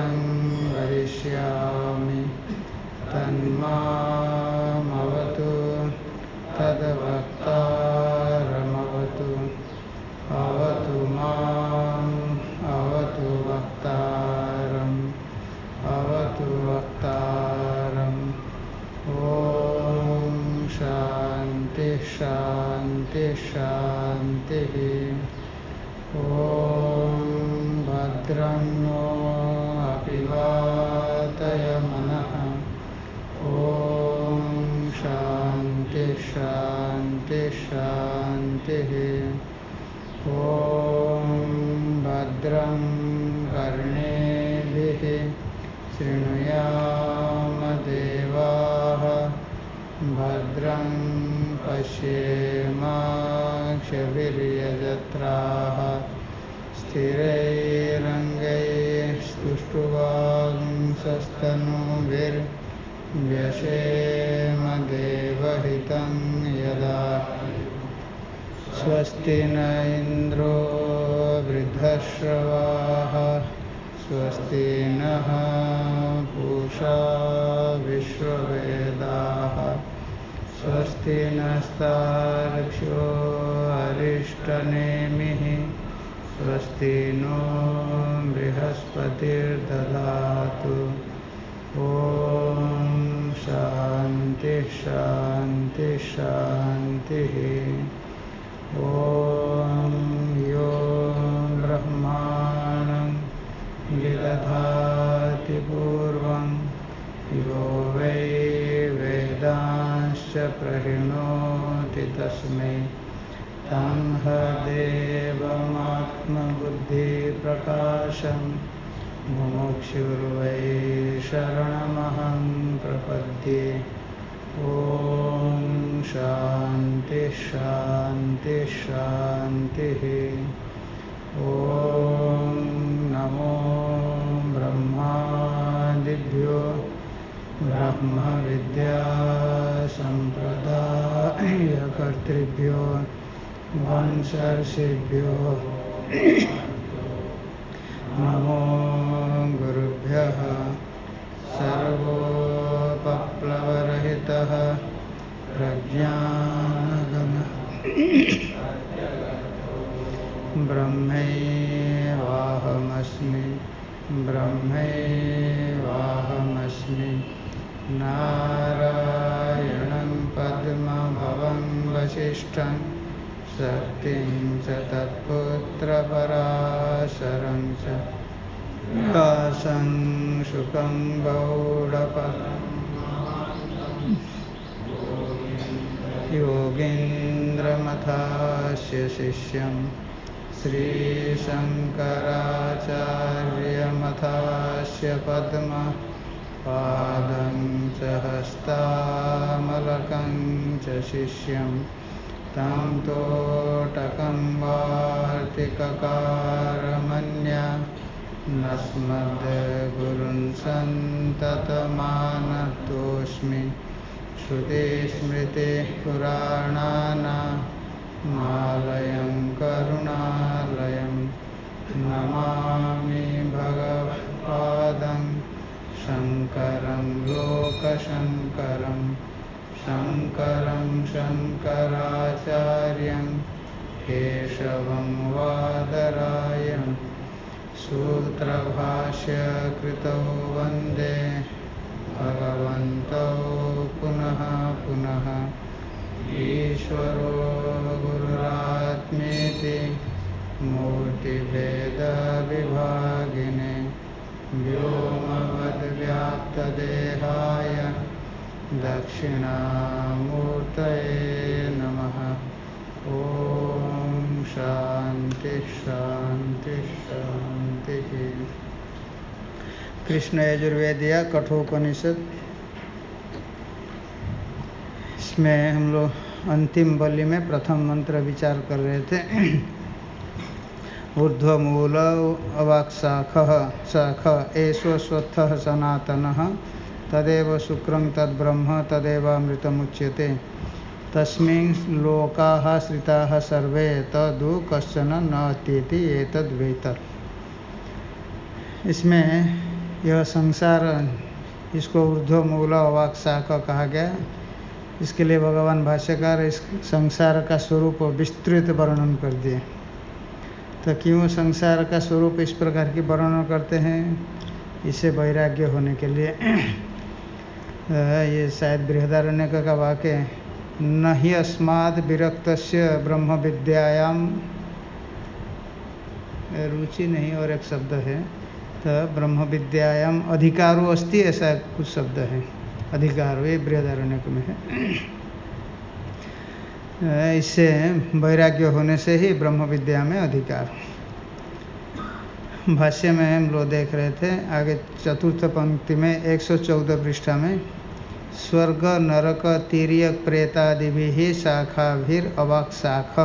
yang नस्तार्क्ष्यो अरिष्टनेमिः स्वस्ति no बृहस्पतिर्ददातु। ॐ शान्ति शान्ति शान्तिः। ॐ यो ब्रह्माणं विदधाति पूर्वं। यो वै वेदांश्च प्रणोति तस्मै तं हदेवमात्मबुद्धिप्रकाशं। मुमुक्षुर्वै शरणमहं प्रपद्ये। ॐ शान्ति शान्ति शान्तिः। ॐ ब्रह्मविद्यासम्प्रदायकर्तृभ्यो वंशर्षिभ्यो। नमो गुरुभ्यः सर्वोपप्लवरहितः प्रज्ञानगण ब्रह्मैवाहमस्मि ब्रह्मैवाहमस्मि। नारायणं पद्मभवं वसिष्ठं शक्तिं च तत्पुत्रपराशरं च शुकं गौडपदम् योगीन्द्रमथास्य शिष्यं श्रीशङ्कराचार्यमथास्य पद्म पादं च हस्तामलकं च शिष्यं। तं तोटकं वार्तिककारमन्या नस्मद्गुरुन् सन्ततमानतोऽस्मि। श्रुतिस्मृतिपुराणानामालयं करुणालयं। नमामि भगवत्पादं शङ्करं लोकशङ्करं शङ्करं शङ्कराचार्यं केशवं वादरायण सूत्रभाष्यकृतौ वन्दे भगवन्तौ पुनः पुनः। ईश्वरो गुरुरात्मेति मूर्तिभेदविभागिने व्योमवद्व्याप्तदेहाय दक्षिणामूर्तये नमः। ॐ शान्ति शान्ति, शान्तिः। कृष्ण यजुर्वेदिया कठोपनिषद। इसमें हम लोग अंतिम बलि में प्रथम मंत्र विचार कर रहे थे। ऊर्ध्वमूल अवाक्शाख शाख, एषो स्वस्थ सनातन। तदेव शुक्रं, तद्ब्रह्म, तदेवामृतमुच्यते। तस्मिन् लोकाः श्रिताः सर्वे, तदु कश्चन न अत्येति इसमें यह संसार, इसको ऊर्ध्व मूल अवाक कहा गया। इसके लिए भगवान भाष्यकार इस संसार का स्वरूप विस्तृत वर्णन कर दिए। तो क्यों संसार का स्वरूप इस प्रकार की वर्णन करते हैं? इसे वैराग्य होने के लिए। ये शायद बृहदारण्य का वाक्य न ही अस्माद विरक्त ब्रह्म विद्यायाम रुचि नहीं और एक शब्द है। तो ब्रह्म विद्यायाम अधिकारो अस्ति ऐसा कुछ शब्द है। अधिकार ये बृहदारण्य में है। इससे वैराग्य होने से ही ब्रह्म विद्या में अधिकार। भाष्य में हम लोग देख रहे थे, आगे चतुर्थ पंक्ति में 114 पृष्ठा में, स्वर्ग, नरक, तीर्यक प्रेतादि भी शाखा शाखाभिर अवाक शाख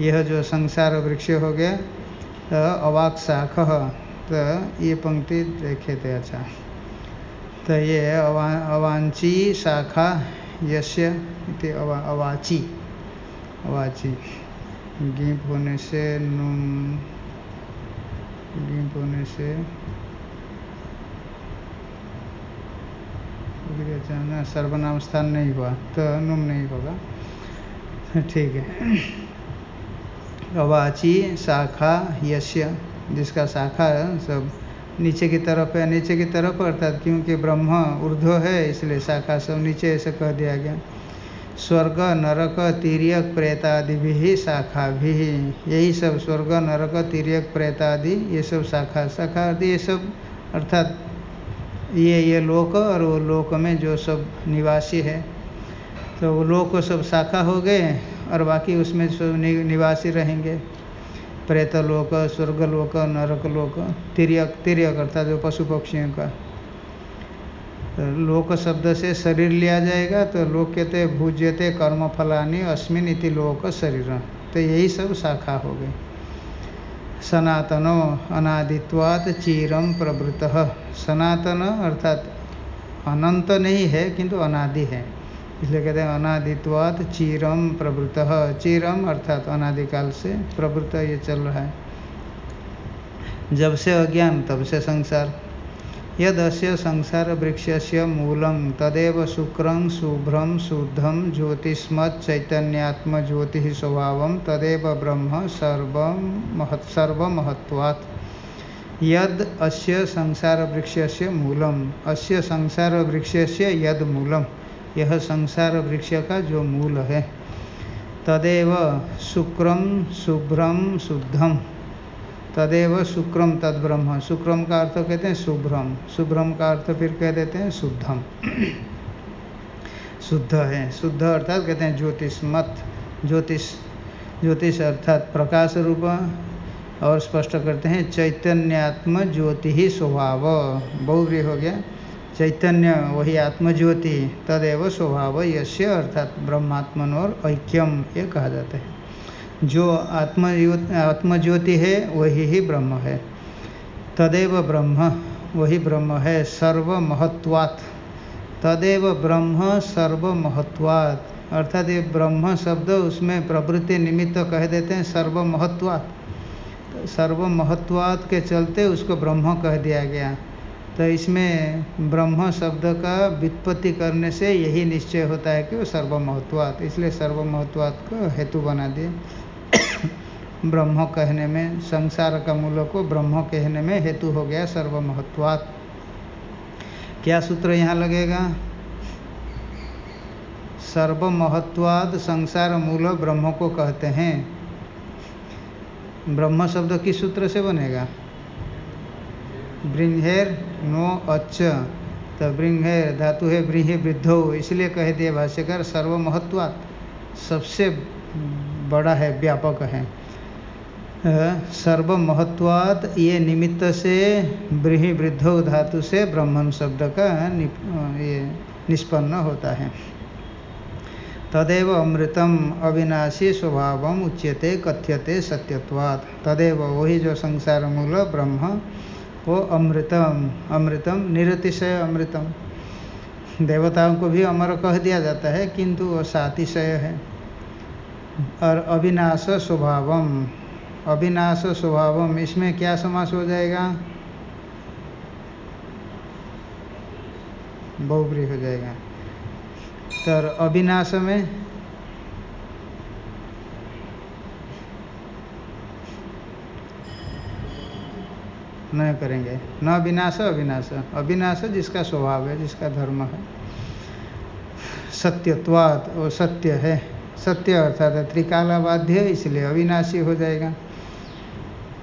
यह जो संसार वृक्ष हो गया तो अवाक शाख तो ये पंक्ति देखे थे अच्छा। तो ये अवा अवांची शाखा यश्य इति अवा अवाची। अवाची। गीप होने से नुम गीप होने से सर्वनाम स्थान नहीं हुआ। तो नुम नहीं होगा। ठीक है। अवाची शाखा यश्य जिसका शाखा है, सब नीचे की तरफ़ है, नीचे की तरफ़ अर्थात क्योंकि ब्रह्म ऊर्ध्व है, इसलिए शाखा सब नीचे ऐसे कह दिया गया। स्वर्ग, नरक, तीर्यक प्रेतादि भी शाखा भी यही सब स्वर्ग, नरक, तीर्यक प्रेतादि ये सब शाखा शाखा आदि, ये सब अर्थात ये ये लोक और वो लोक में जो सब निवासी है। तो वो लोक सब शाखा हो गए और बाकी उसमें सब निवासी रहेंगे। प्रेतलोक, स्वर्गलोक, नरकलोक तिरक तिरक अर्थात जो पशु पक्षियों का। तो लोक शब्द से शरीर लिया जाएगा तो लोक कहते भूज्यते कर्म फलानी अस्मिन इति लोक शरीर। तो यही सब शाखा हो गई। सनातनो अनादित्वात चीरम प्रवृत सनातन अर्थात अनंत नहीं है, किंतु अनादि है। इसलिए कहते हैं अनादित्वात चीरम प्रवृत चीरम अर्थात अनादिकाल से प्रवृत ये चल रहा है। जब से अज्ञान, तब से संसार। यद संसार वृक्ष से मूलम, तदेव शुक्रं शुभ्रम शुद्धम ज्योतिष्मत् चैतन्यात्म ज्योति स्वभाव, तदेव ब्रह्म, सर्व महत्, सर्वमहत्वात्। यद अस्य संसार वृक्ष से मूलम, अस्य संसार वृक्ष से यद मूलम यह संसार वृक्ष का जो मूल है। तदेव शुक्रम शुभ्रम शुद्धम तदेव शुक्रम तद ब्रह्म शुक्रम का अर्थ कहते हैं शुभ्रम शुभ्रम का अर्थ फिर कह देते हैं शुद्धम शुद्ध है। शुद्ध अर्थात कहते हैं ज्योतिषमत। ज्योतिष ज्योतिष अर्थात प्रकाश रूप। और स्पष्ट करते हैं चैतन्यात्म ज्योति ही स्वभाव। बहुव्री हो गया। चैतन्य वही आत्मज्योति तदेव स्वभाव यश्य अर्थात ब्रह्मात्मन और ऐक्यम ये कहा जाता है। जो आत्मज्योति आत्मज्योति है, वही ही ब्रह्म है। तदेव ब्रह्म, वही ब्रह्म है, सर्वमहत्वात्। तदेव ब्रह्म, सर्वमहत्वात्। अर्थात ये ब्रह्म शब्द उसमें प्रवृत्ति निमित्त कह देते हैं, सर्वमहत्वात्। तो सर्वमहत्वात् के चलते उसको ब्रह्म कह दिया गया। तो इसमें ब्रह्म शब्द का व्युत्पत्ति करने से यही निश्चय होता है कि वो सर्वमहत्वात्, इसलिए सर्वमहत्वात् को हेतु बना दिए। ब्रह्म कहने में, संसार का मूल को ब्रह्म कहने में हेतु हो गया सर्वमहत्वात्। क्या सूत्र यहाँ लगेगा? सर्वमहत्वाद संसार मूल ब्रह्म को कहते हैं। ब्रह्म शब्द किस सूत्र से बनेगा? ब्रिंहेर नो अच्छ तो ब्रिंहेर धातु है, ब्रीहि वृद्धो। इसलिए कह दिए भाष्यकर सर्वमहत्वात् सबसे बड़ा है, व्यापक है। सर्वमहत्वात् ये निमित्त से ब्रीहि वृद्धो धातु से ब्रह्मन शब्द का ये निष्पन्न होता है। तदेव अमृतम अविनाशी स्वभाव उच्यते, कथ्यते सत्यत्वात्। तदेव वही जो संसार मूल ब्रह्म वो अमृतम अमृतम, निरतिशय अमृतम। देवताओं को भी अमर कह दिया जाता है, किंतु वो सातिशय है। और अविनाश स्वभावम अविनाश स्वभावम, इसमें क्या समास हो जाएगा? बहुब्री हो जाएगा। तो अविनाश में नहीं करेंगे। न विनाश अविनाश। अविनाश जिसका स्वभाव है, जिसका धर्म है। सत्यत्वाद वो सत्य है। सत्य अर्थात त्रिकालाबाध्य इसलिए अविनाशी हो जाएगा।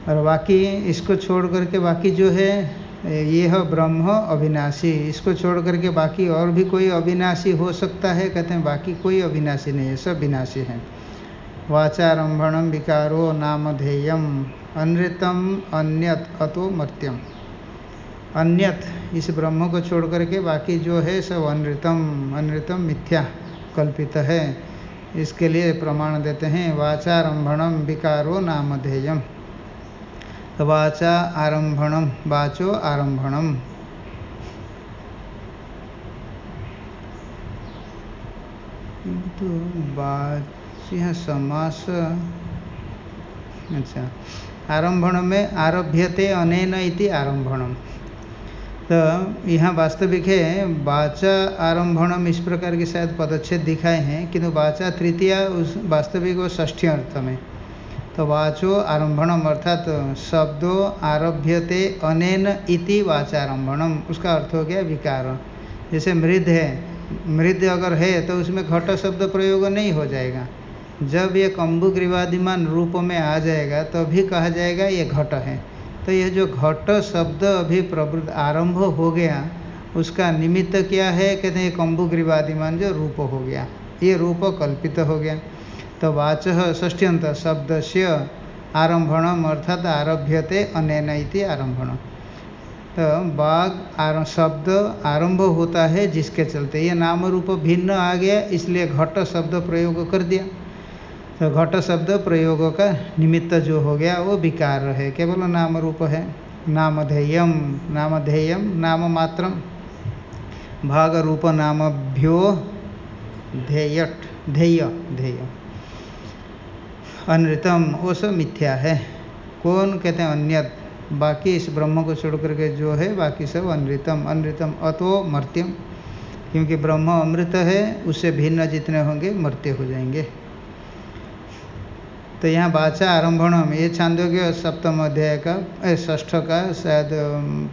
और बाकी इसको छोड़ करके बाकी जो है, ये है ब्रह्म, अविनाशी। इसको छोड़ करके बाकी और भी कोई अविनाशी हो सकता है? कहते हैं, बाकी कोई अविनाशी नहीं है, सब विनाशी है। वाचारंभणम विकारो नामधेयम अनृतम, अन्यत, अतो मर्त्यम। अन्यत, इस ब्रह्म को छोड़ करके बाकी जो है सब अनृतम अनृतम मिथ्या कल्पित है। इसके लिए प्रमाण देते हैं, वाचारंभणम विकारो नामधेयम वाचा आरंभणम, वाचो आरंभणम। तो समास अच्छा। आरंभण में आरभ्यते अनेन इति तो यहाँ वास्तविक है, वाचा आरंभणम इस प्रकार के शायद पदच्छेद दिखाए हैं, किंतु वाचा तृतीया उस वास्तविक वो ष्ठी अर्थ में। तो वाचो आरंभणम अर्थात तो शब्दों आरभ्यते अनेन इति वाचारंभणम उसका अर्थ हो गया विकार। जैसे मृद है, मृद अगर है तो उसमें घट शब्द प्रयोग नहीं हो जाएगा। जब ये कम्बु ग्रीवादिमान रूप में आ जाएगा तो भी कहा जाएगा ये घट है। तो यह जो घट शब्द अभी प्रवृत्त आरंभ हो गया, उसका निमित्त क्या है? कहते हैं कम्बु ग्रीवादिमान जो रूप हो गया, ये रूप कल्पित हो गया। तो वाच ष्ट्यंत शब्द से आरंभणम अर्थात आरभ्यते अनैन इति आरंभण तो बाघ आर, शब्द आरंभ होता है जिसके चलते ये नाम रूप भिन्न आ गया, इसलिए घट शब्द प्रयोग कर दिया। तो घट शब्द प्रयोग का निमित्त जो हो गया, वो विकार है। केवल नाम रूप है। नामधेयम नामधेयम नाम मात्र भाग रूप नामभ्यो ध्येयट ध्येय ध्येय अनृतम, वो सब मिथ्या है। कौन कहते हैं अन्यत? बाकी इस ब्रह्म को छोड़ करके जो है, बाकी सब अनृतम। अनृतम अतो मर्त्यम। क्योंकि ब्रह्म अमृत है, उससे भिन्न जितने होंगे, मर्त्य हो जाएँगे। तो यहाँ बाचा आरंभणम, ये छांदोग्य सप्तम अध्याय का ष्ठ का, शायद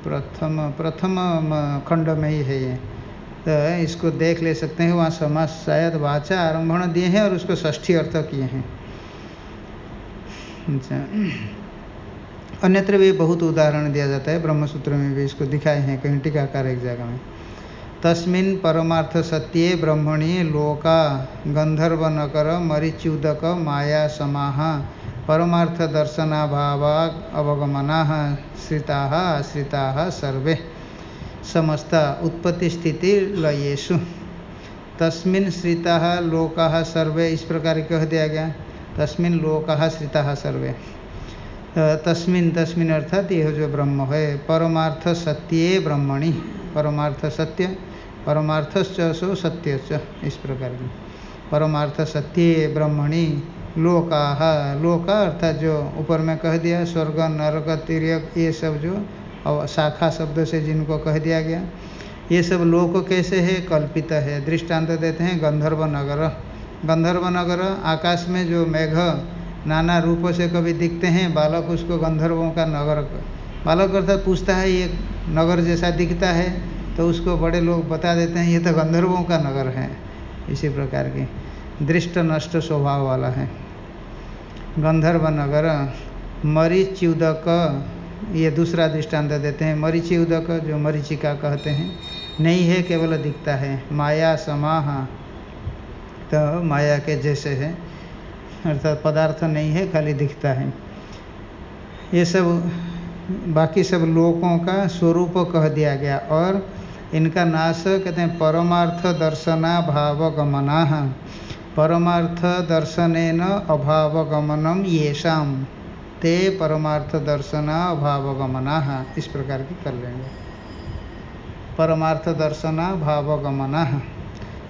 प्रथम प्रथम खंड में ही है ये। तो इसको देख ले सकते हैं, वहाँ समाज शायद वाचा आरंभण दिए हैं और उसको ष्ठी अर्थ किए हैं। अच्छा। अन्यत्र भी बहुत उदाहरण दिया जाता है, ब्रह्मसूत्र में भी इसको दिखाए हैं, कहीं टीकाकार एक जगह में। तस्मिन् परमार्थ सत्ये ब्रह्मणि लोका गंधर्व नकर मरीच्युदक माया समाह परमार्थ दर्शनाभावा अवगमना श्रिता आश्रिता सर्वे। समस्त उत्पत्ति स्थिति लयेशु तस्मिन् श्रिता लोका सर्वे, इस प्रकार कह दिया गया, तस्मिन् लोका श्रिता सर्वे। तस्मिन् तस्मिन् अर्थात यह जो ब्रह्म है परमार्थ सत्ये ब्रह्मणि परमार्थ सत्य परमार्थश्च सो सत्य इस प्रकार की। परमार्थ सत्य ब्रह्मणि, लोका लोका अर्थात जो ऊपर में कह दिया, स्वर्ग, नरक तिरक ये सब जो शाखा शब्द से जिनको कह दिया गया, ये सब लोक कैसे है? कल्पित है। दृष्टांत देते हैं गंधर्व नगर। गंधर्व नगर, आकाश में जो मेघ नाना रूपों से कभी दिखते हैं, बालक उसको गंधर्वों का नगर बालक अर्थात पूछता है, ये नगर जैसा दिखता है तो उसको बड़े लोग बता देते हैं, ये तो गंधर्वों का नगर है। इसी प्रकार की दृष्ट नष्ट स्वभाव वाला है। गंधर्व नगर मरीच्युदक ये दूसरा दृष्टांत देते हैं। मरीचिउदक, जो मरीचिका कहते हैं, नहीं है, केवल दिखता है। माया समाह तो माया के जैसे है, अर्थात पदार्थ नहीं है, खाली दिखता है। ये सब, बाकी सब लोगों का स्वरूप कह दिया गया, और इनका नाश कहते हैं, परमार्थ दर्शना भावगमना। परमार्थ दर्शन अभावगमनम येषाम ते परमार्थ दर्शना अभावगमना। इस प्रकार की कर लेंगे। परमार्थ दर्शना भावगमना।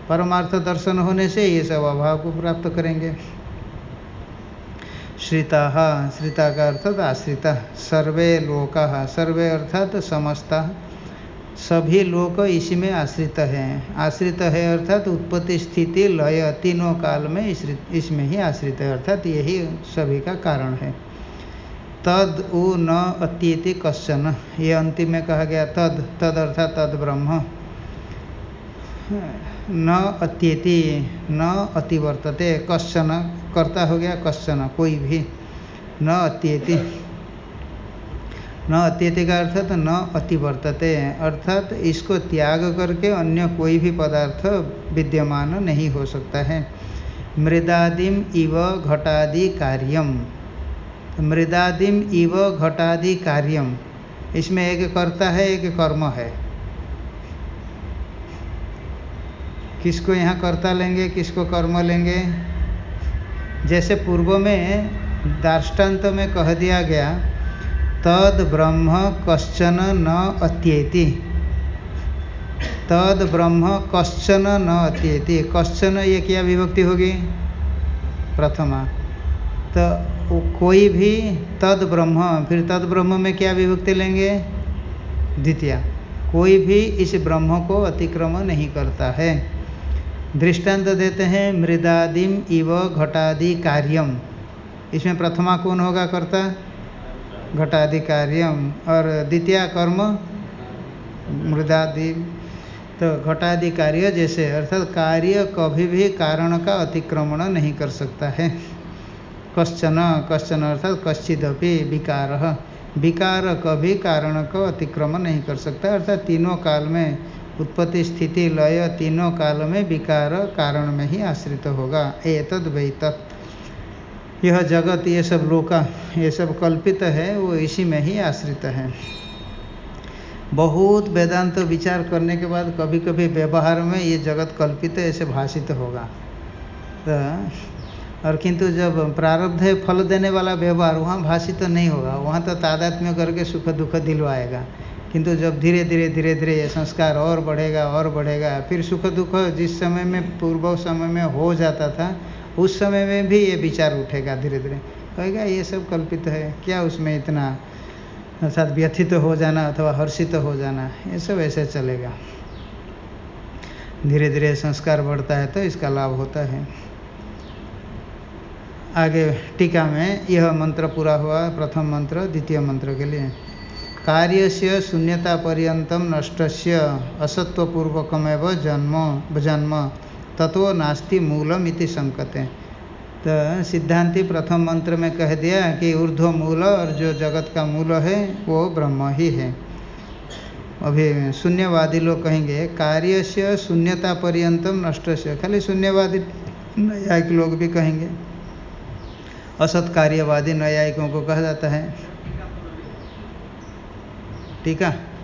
परमार्थ दर्शन होने से ये सब अभाव को प्राप्त करेंगे। श्रिता श्रिता का अर्थात आश्रिता सर्वे लोका, सर्वे अर्थात समस्ता। सभी लोग इसी में आश्रित हैं। आश्रित है अर्थात उत्पत्ति स्थिति लय तीनों काल में इसमें ही आश्रित है, अर्थात यही सभी का कारण है। तद उ न अत्यति कश्चन, ये अंतिम में कहा गया तद तद अर्थात तद ब्रह्म। न अत्यति न अतिवर्तते, कश्चन, कर्ता हो गया कश्चन, कोई भी। न अत्यति न अत्यति का अर्थात न अतिवर्तते, अर्थात इसको त्याग करके अन्य कोई भी पदार्थ विद्यमान नहीं हो सकता है। मृदादिम इव घटादि कार्यम। मृदादिम इव घटादि कार्यम। इसमें एक कर्ता है, एक कर्म है। किसको यहाँ कर्ता लेंगे, किसको कर्म लेंगे? जैसे पूर्व में दार्ष्टान्त में कह दिया गया तद ब्रह्म कश्चन न अत्येति। तद ब्रह्म कश्चन न अत्येति। कश्चन ये क्या विभक्ति होगी? प्रथमा। तो कोई भी तद ब्रह्म, फिर तद ब्रह्म में क्या विभक्ति लेंगे? द्वितीय। कोई भी इस ब्रह्म को अतिक्रम नहीं करता है। दृष्टांत देते हैं, मृदादिम इव घटादि कार्यम। इसमें प्रथमा कौन होगा करता? घटाधिकार्यम और द्वितीय कर्म मृदादि तो घटादि कार्य जैसे, अर्थात कार्य कभी भी कारण का अतिक्रमण नहीं कर सकता है। कश्चन कश्चन अर्थात कश्चिदपि विकार। विकार कभी कारण का अतिक्रमण नहीं कर सकता, अर्थात तीनों काल में उत्पत्ति, स्थिति, लय, तीनों काल में विकार कारण में ही आश्रित होगा। एतद वै तत् यह जगत, ये सब लोका, ये सब कल्पित है, वो इसी में ही आश्रित है। बहुत वेदांत विचार करने के बाद कभी कभी व्यवहार में ये जगत कल्पित ऐसे भाषित होगा। तो और किंतु जब प्रारब्ध है, फल देने वाला व्यवहार, वहाँ भाषित तो नहीं होगा। वहाँ तो तादात्म्य करके सुख दुख दिलवाएगा। किंतु जब धीरे धीरे धीरे धीरे ये संस्कार और बढ़ेगा और बढ़ेगा, फिर सुख दुख जिस समय में पूर्व समय में हो जाता था उस समय में भी ये विचार उठेगा धीरे धीरे। कहेगा, ये सब कल्पित है, क्या उसमें इतना अर्थात व्यथित हो जाना अथवा हर्षित हो जाना? ये सब ऐसे चलेगा। धीरे धीरे संस्कार बढ़ता है तो इसका लाभ होता है। आगे टीका में यह मंत्र पूरा हुआ, प्रथम मंत्र, द्वितीय मंत्र के लिए। कार्य से शून्यता पर्यतम नष्ट से असत्वपूर्वकमेव जन्म जन्म। तत्व नास्ति मूलम इति संकते। तो सिद्धांति प्रथम मंत्र में कह दिया कि ऊर्ध्व मूल और जो जगत का मूल है, वो ब्रह्म ही है। अभी शून्यवादी लोग कहेंगे कार्य से शून्यता पर्यंतम नष्ट से खाली शून्यवादी न्यायिक लोग भी कहेंगे। असत कार्यवादी न्यायिकों को कहा जाता है। ठीक है?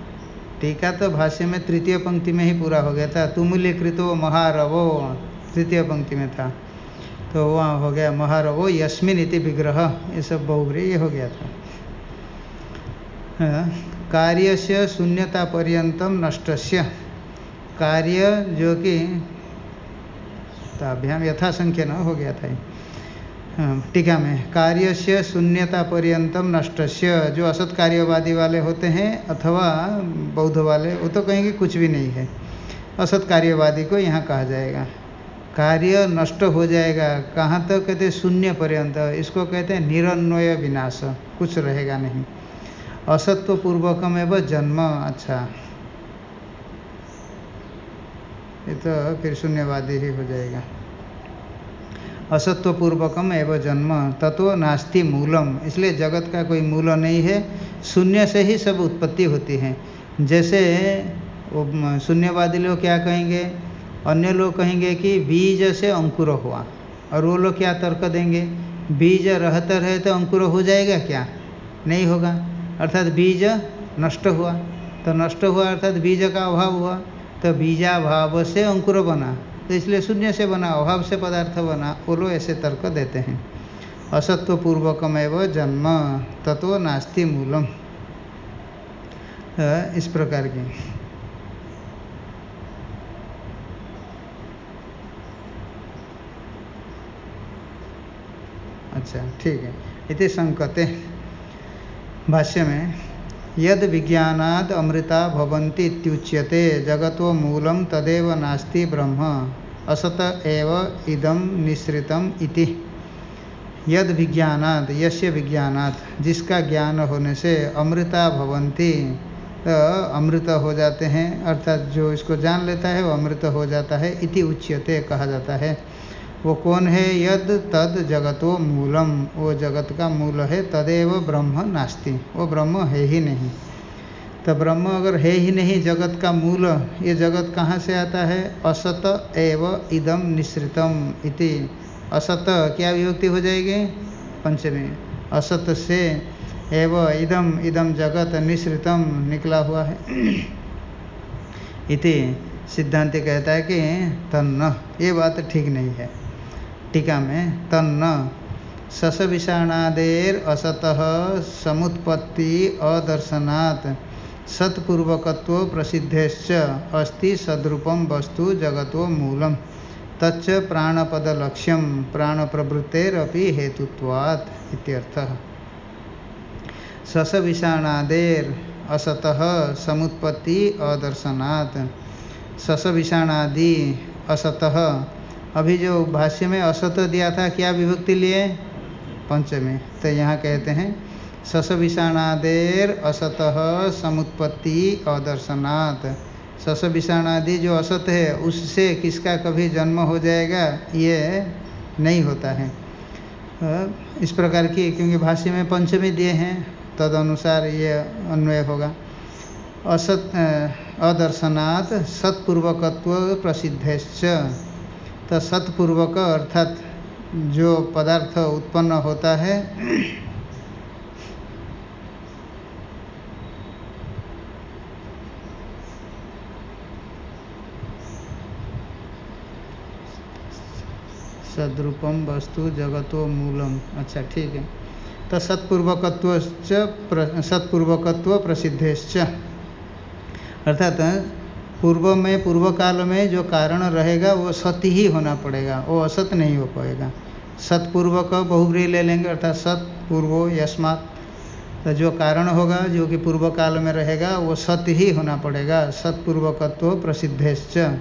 टीका तो भाष्य में तृतीय पंक्ति में ही पूरा हो गया था। तुमुल्य कृतो महारवो तृतीय पंक्ति में था। तो वहाँ हो गया महारवो यस्मिन इति विग्रह। ये सब बहुग्री ये हो गया था। हाँ, कार्य से शून्यता पर्यतम नष्ट कार्य जो कि ताभ्याम यथासंख्य न हो गया था। टीका में कार्य से शून्यता पर्यतम नष्ट जो असत कार्यवादी वाले होते हैं अथवा बौद्ध वाले, वो तो कहेंगे कुछ भी नहीं है। असत कार्यवादी को यहाँ कहा जाएगा। कार्य नष्ट हो जाएगा। कहाँ तक तो कहते शून्य पर्यंत इसको कहते हैं निरन्वय विनाश। कुछ रहेगा नहीं। असत्व पूर्वकम एवं जन्म। अच्छा। ये तो फिर शून्यवादी ही हो जाएगा। असत्वपूर्वकम एवं जन्म। तत्व नास्ति मूलम। इसलिए जगत का कोई मूल नहीं है। शून्य से ही सब उत्पत्ति होती है। जैसे शून्यवादी लोग क्या कहेंगे? अन्य लोग कहेंगे कि बीज से अंकुर हुआ। और वो लोग क्या तर्क देंगे? बीज रहता रहे तो अंकुर हो जाएगा क्या? नहीं होगा। अर्थात बीज नष्ट हुआ। तो नष्ट हुआ अर्थात बीज का अभाव हुआ। तो बीजाभाव से अंकुर बना। तो इसलिए शून्य से बना अभाव से पदार्थ बना वो लोग ऐसे तर्क देते हैं। असत्व असत्वपूर्वकमेव जन्म, तत्व नास्ति मूलम। इस प्रकार की। अच्छा ठीक है। इति संकते। भाष्य में यद विज्ञानाद अमृता भवन्ति इत्युच्यते जगतो मूलम तदेव नास्ति ब्रह्म, असत एव इदम निश्रितम इति। यद विज्ञानाद यस्य विज्ञानाद, जिसका ज्ञान होने से अमृता भवन्ति तो अमृत हो जाते हैं, अर्थात जो इसको जान लेता है, वो अमृत हो जाता है इति उच्यते कहा जाता है। वो कौन है? यद तद जगतो मूलम। वो जगत का मूल है, तदेव ब्रह्म नास्ति। वो ब्रह्म है ही नहीं। तो ब्रह्म अगर है ही नहीं, जगत का मूल, ये जगत कहाँ से आता है? असत एव इदम निश्रितम इति। असत क्या विभक्ति हो जाएगी? पंचमी। असत से एव इदम इदम जगत निश्रितम निकला हुआ है। इति सिद्धांत कहता है कि तन्न, ये बात ठीक नहीं है। टीका में, तन्न सस विषाणादेर असतः समुत्पत्ति अदर्शनात्, सत्पूर्वकत्व प्रसिद्धेश्च, अस्ति सद्रूपम वस्तु जगतो मूलम, तच्च प्राणपद लक्ष्यम प्राण प्रवृत्तेरपि हेतुत्वात् इत्यर्थः। सस विषाणादेर असतः समुत्पत्ति अदर्शनात् सस विषाणादि असतः अभी जो भाष्य में असत दिया था, क्या विभक्ति लिए? पंचमी। तो यहाँ कहते हैं सस विषाणादेर असतः समुत्पत्ति अदर्शनात्। सस विषाणादि जो असत है, उससे किसका कभी जन्म हो जाएगा, ये नहीं होता है। इस प्रकार की, क्योंकि भाष्य में पंचमी दिए हैं तद अनुसार ये अन्वय होगा। असत अदर्शनात् सत्पूर्वकत्व प्रसिद्धेश्च। तो सत्पूर्वक अर्थात जो पदार्थ उत्पन्न होता है, सद्रूपम वस्तु जगतो मूलम। अच्छा ठीक है। तो सत्पूर्वकत्व सत्पूर्वकत्व प्रसिद्धेश्च। अर्थात पूर्व में, पूर्व काल में जो कारण रहेगा, वो सत्य ही होना पड़ेगा, वो असत नहीं हो पाएगा। सत्पूर्वक बहुग्री ले लेंगे, अर्थात सत्पूर्वो यस्मात्। तो जो कारण होगा, जो कि पूर्व काल में रहेगा, वो सत्य ही होना पड़ेगा, सत्पूर्वकत्व प्रसिद्धेश्च।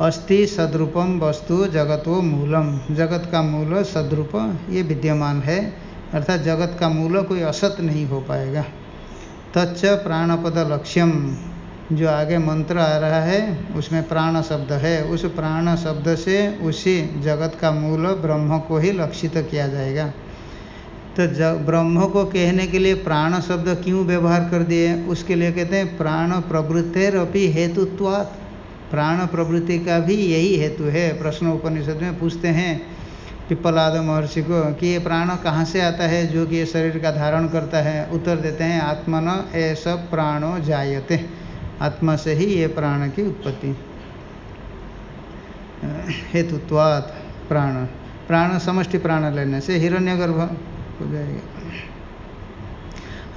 अस्ति सद्रूपम वस्तु जगतो मूलम। जगत का मूल सद्रूप, ये विद्यमान है, अर्थात जगत का मूल कोई असत नहीं हो पाएगा। तच्च प्राणपद लक्ष्यम जो आगे मंत्र आ रहा है, उसमें प्राण शब्द है। उस प्राण शब्द से उसी जगत का मूल ब्रह्म को ही लक्षित किया जाएगा। तो जब ब्रह्म को कहने के लिए प्राण शब्द क्यों व्यवहार कर दिए? उसके लिए कहते हैं, प्राण प्रवृत्तिर अपनी हेतुत्वात्। प्राण प्रवृत्ति का भी यही हेतु है। प्रश्न उपनिषद में पूछते हैं पिप्पलाद महर्षि को कि ये प्राण कहाँ से आता है? जो कि ये शरीर का धारण करता है। उत्तर देते हैं, आत्मन ऐसा प्राणो जायते। आत्मा से ही ये प्राण की उत्पत्ति। हेतुत्वात् प्राण। प्राण समष्टि प्राण लेने से हिरण्यगर्भ हो जाएगा।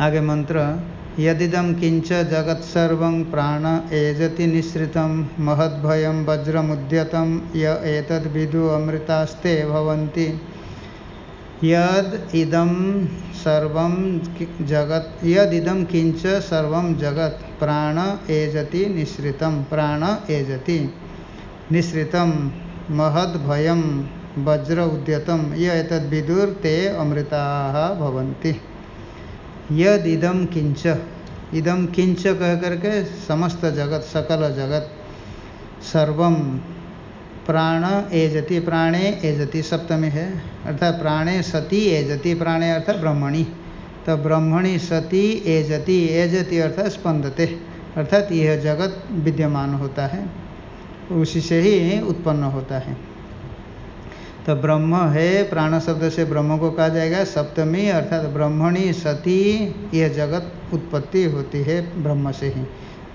आगे मंत्र यदिदम किंच जगत्सर्व प्राण एजति निःसृत, महद्भय वज्रमुद्यतम य एतद् विदु अमृतास्ते भवन्ति। यद इदम सर्व जगत यदिदम किंच सर्व जगत प्राण एजति निश्रितम प्राण एजति। निश्रितम महद भयम, वज्र उद्यतम। यह विदुर ते अमृता इदम किंच इदम किंच कह करके समस्त जगत, सकल जगत सर्वम प्राण एजति, प्राणे एजति, सप्तमी है। अर्थात प्राणे सती एजति, प्राणे अर्थात ब्रह्मणि। तो ब्रह्मणी सती एजति। एजति अर्थात स्पंदते अर्थात यह जगत विद्यमान होता है। उसी से ही उत्पन्न होता है। तो ब्रह्म है, प्राण शब्द से ब्रह्म को कहा जाएगा सप्तमी। अर्थात ब्रह्मणी सती, यह जगत उत्पत्ति होती है ब्रह्म से ही।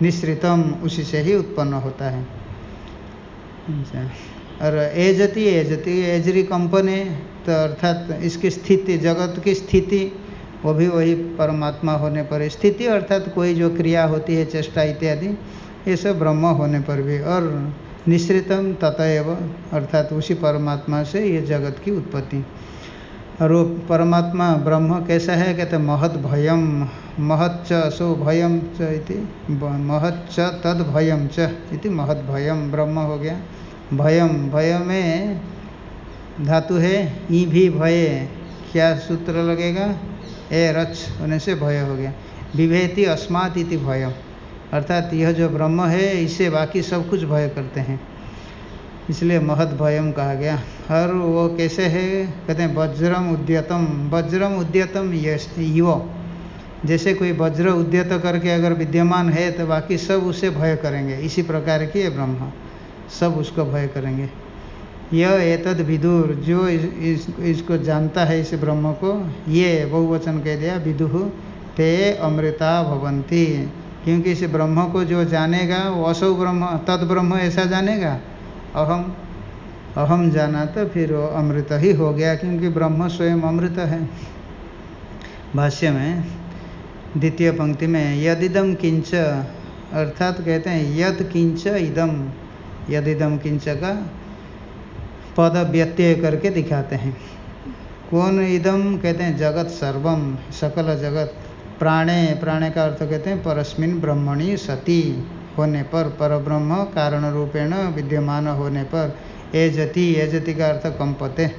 निश्रितम उसी से ही उत्पन्न होता है। अच्छा। और एजति एजति, एजरी कंपनी तो अर्थात इसकी स्थिति, जगत की स्थिति वो भी वही परमात्मा होने पर, स्थिति अर्थात कोई जो क्रिया होती है, चेष्टा इत्यादि, ये सब ब्रह्म होने पर भी, और निश्रितम ततएव, अर्थात उसी परमात्मा से ये जगत की उत्पत्ति। और वो परमात्मा ब्रह्म कैसा है? कहते महत भयम महच्च सो भयम च इति च, तद भयम च इति महद भयम ब्रह्म हो गया। भयम भय में धातु है, ई भी भय, क्या सूत्र लगेगा? ए रच होने से भय हो गया। विभेति अस्मात इति भय अर्थात यह जो ब्रह्म है इसे बाकी सब कुछ भय करते हैं। इसलिए महद भयम कहा गया। और वो कैसे है? कहते हैं, वज्रम उद्यतम। वज्रम उद्यतम युव। जैसे कोई वज्र उद्यत करके अगर विद्यमान है तो बाकी सब उसे भय करेंगे। इसी प्रकार की ब्रह्म। सब उसको भय करेंगे। यह एतद विदुर जो इस, इस, इसको जानता है इस ब्रह्म को ये बहुवचन कह दिया विदुह ते अमृता भवंती क्योंकि इस ब्रह्म को जो जानेगा वो असौ ब्रह्म तद ब्रह्म ऐसा जानेगा। अहम अहम जाना तो फिर वो अमृत ही हो गया क्योंकि ब्रह्म स्वयं अमृत है। भाष्य में द्वितीय पंक्ति में यदिदम किंच अर्थात कहते हैं यद किंच इदम यदिदम किंच का पद व्यत्यय करके दिखाते हैं। कौन इदम कहते हैं, जगत सर्वम सकल जगत। प्राणे प्राणे का अर्थ कहते हैं, परस्मिन ब्रह्मणी सती होने पर पर ब्रह्म कारण रूपेण विद्यमान होने पर। एजति एजति का अर्थ कंपते।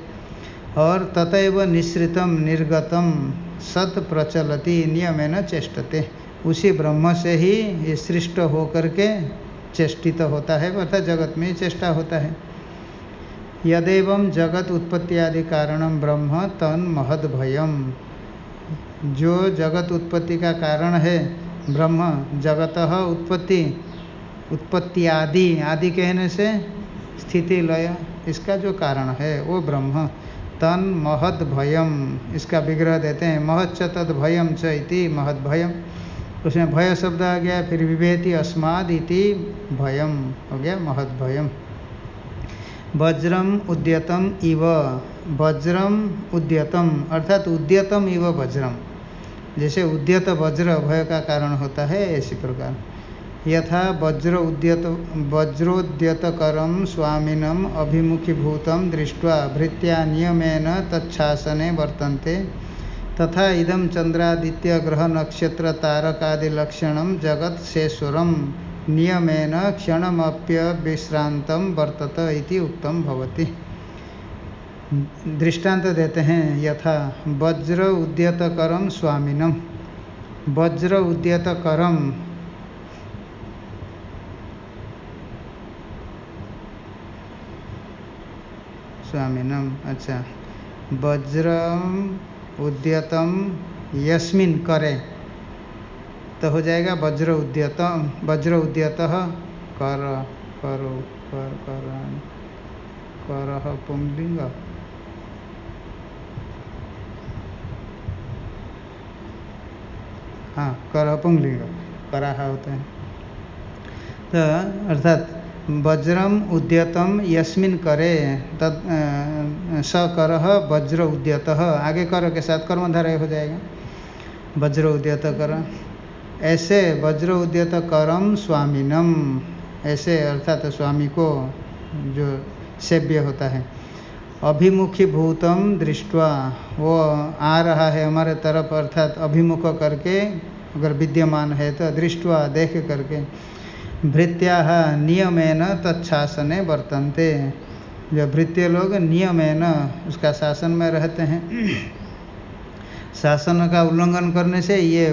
और ततएव निश्रितम निर्गतम, सत प्रचलति, नियमेन चेष्टते। उसी ब्रह्म से ही सृष्ट होकर के चेष्टित होता है, अर्थात जगत में चेष्टा होता है। यदेव जगत उत्पत्ति आदि ब्रह्म तन महद भयम जो जगत उत्पत्ति का कारण है, ब्रह्म, जगत उत्पत्ति उत्पत्ति आदि आदि कहने से स्थिति लय, इसका जो कारण है, वो ब्रह्म। तन महद भयम इसका विग्रह देते हैं। महच्च तद भयम च इति महद भयम उसमें भय शब्द आ गया, फिर विभेति अस्माद इति भयम, हो गया महद भयम वज्रम उद्यतम इव। वज्रम उद्यतम, अर्थात उद्यतम इव वज्रम। जैसे उद्यत वज्र भय का कारण होता है, ऐसी प्रकार। यथा वज्र उद्यत, वज्रोद्यतकरम स्वामीनम अभिमुखीभूतम दृष्ट्वा भृत्या नियमेन तच्छासने वर्तन्ते। तथा इदम चंद्रादित्य ग्रह नक्षत्र तारकादिलक्षण जगत शेषरम। नियमेन क्षणमप्य विश्रांत वर्तत इति उक्तम भवति। दृष्टांत देते हैं, यथा, वज्र उद्यत करम स्वामीनम वज्र उद्यत करम स्वामीनम अच्छा। वज्र उद्यतम यस्मिन करे। तो हो जाएगा। वज्र उद्यत वज्र उद्यत, कर, करो, कर कर कर पुंगलिंग हाँ कर पुंगलिंग कराहा होता है। तो अर्थात वज्रम उद्यतम यस्मिन करे तद स कर वज्र उद्यत, आगे कर के साथ कर्मधारय हो जाएगा। वज्र उद्यत कर ऐसे वज्र उद्यत करम स्वामीनम। ऐसे अर्थात तो स्वामी को जो सेव्य होता है। अभिमुखी भूतम दृष्टवा, वो आ रहा है हमारे तरफ़ अर्थात अभिमुख करके, अगर विद्यमान है तो दृष्टवा देख करके। भृत्या नियमेन तत्शासने वर्तन्ते। जो भृत्य लोग नियमेन उसका शासन में रहते हैं। शासन का उल्लंघन करने से ये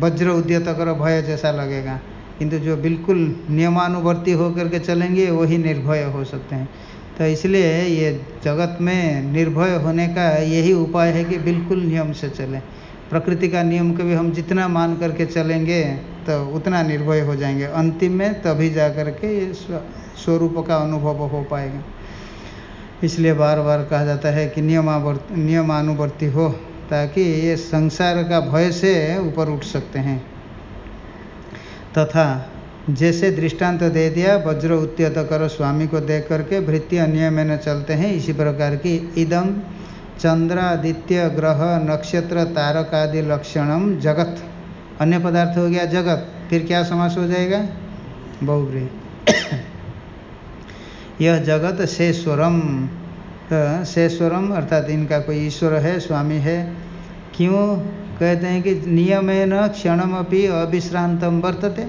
वज्र उद्यत कर, भय जैसा लगेगा। किंतु जो बिल्कुल नियमानुवर्ती होकर के चलेंगे, वही निर्भय हो सकते हैं। तो इसलिए ये जगत में निर्भय होने का यही उपाय है कि बिल्कुल नियम से चलें। प्रकृति का नियम को भी हम जितना मान करके चलेंगे तो उतना निर्भय हो जाएँगे। अंतिम में तभी जा कर के ये स्वरूप का अनुभव हो पाएगा। इसलिए बार बार कहा जाता है कि नियमावर्त नियमानुवर्ती हो। ताकि ये संसार का भय से ऊपर उठ सकते हैं। तथा जैसे दृष्टांत दे दिया, वज्र उत्यत कर स्वामी को देख करके भृत्य नियम में चलते हैं। इसी प्रकार की इदम चंद्रादित्य ग्रह, नक्षत्र, तारक आदि लक्षणम जगत। अन्य पदार्थ हो गया जगत, फिर क्या समास हो जाएगा? बहुग्री यह जगत शेश्वरम शेश्वरम, अर्थात इनका कोई ईश्वर है, स्वामी है। क्यों? कहते हैं कि नियमेन क्षणमपि अविश्रांतम वर्तते।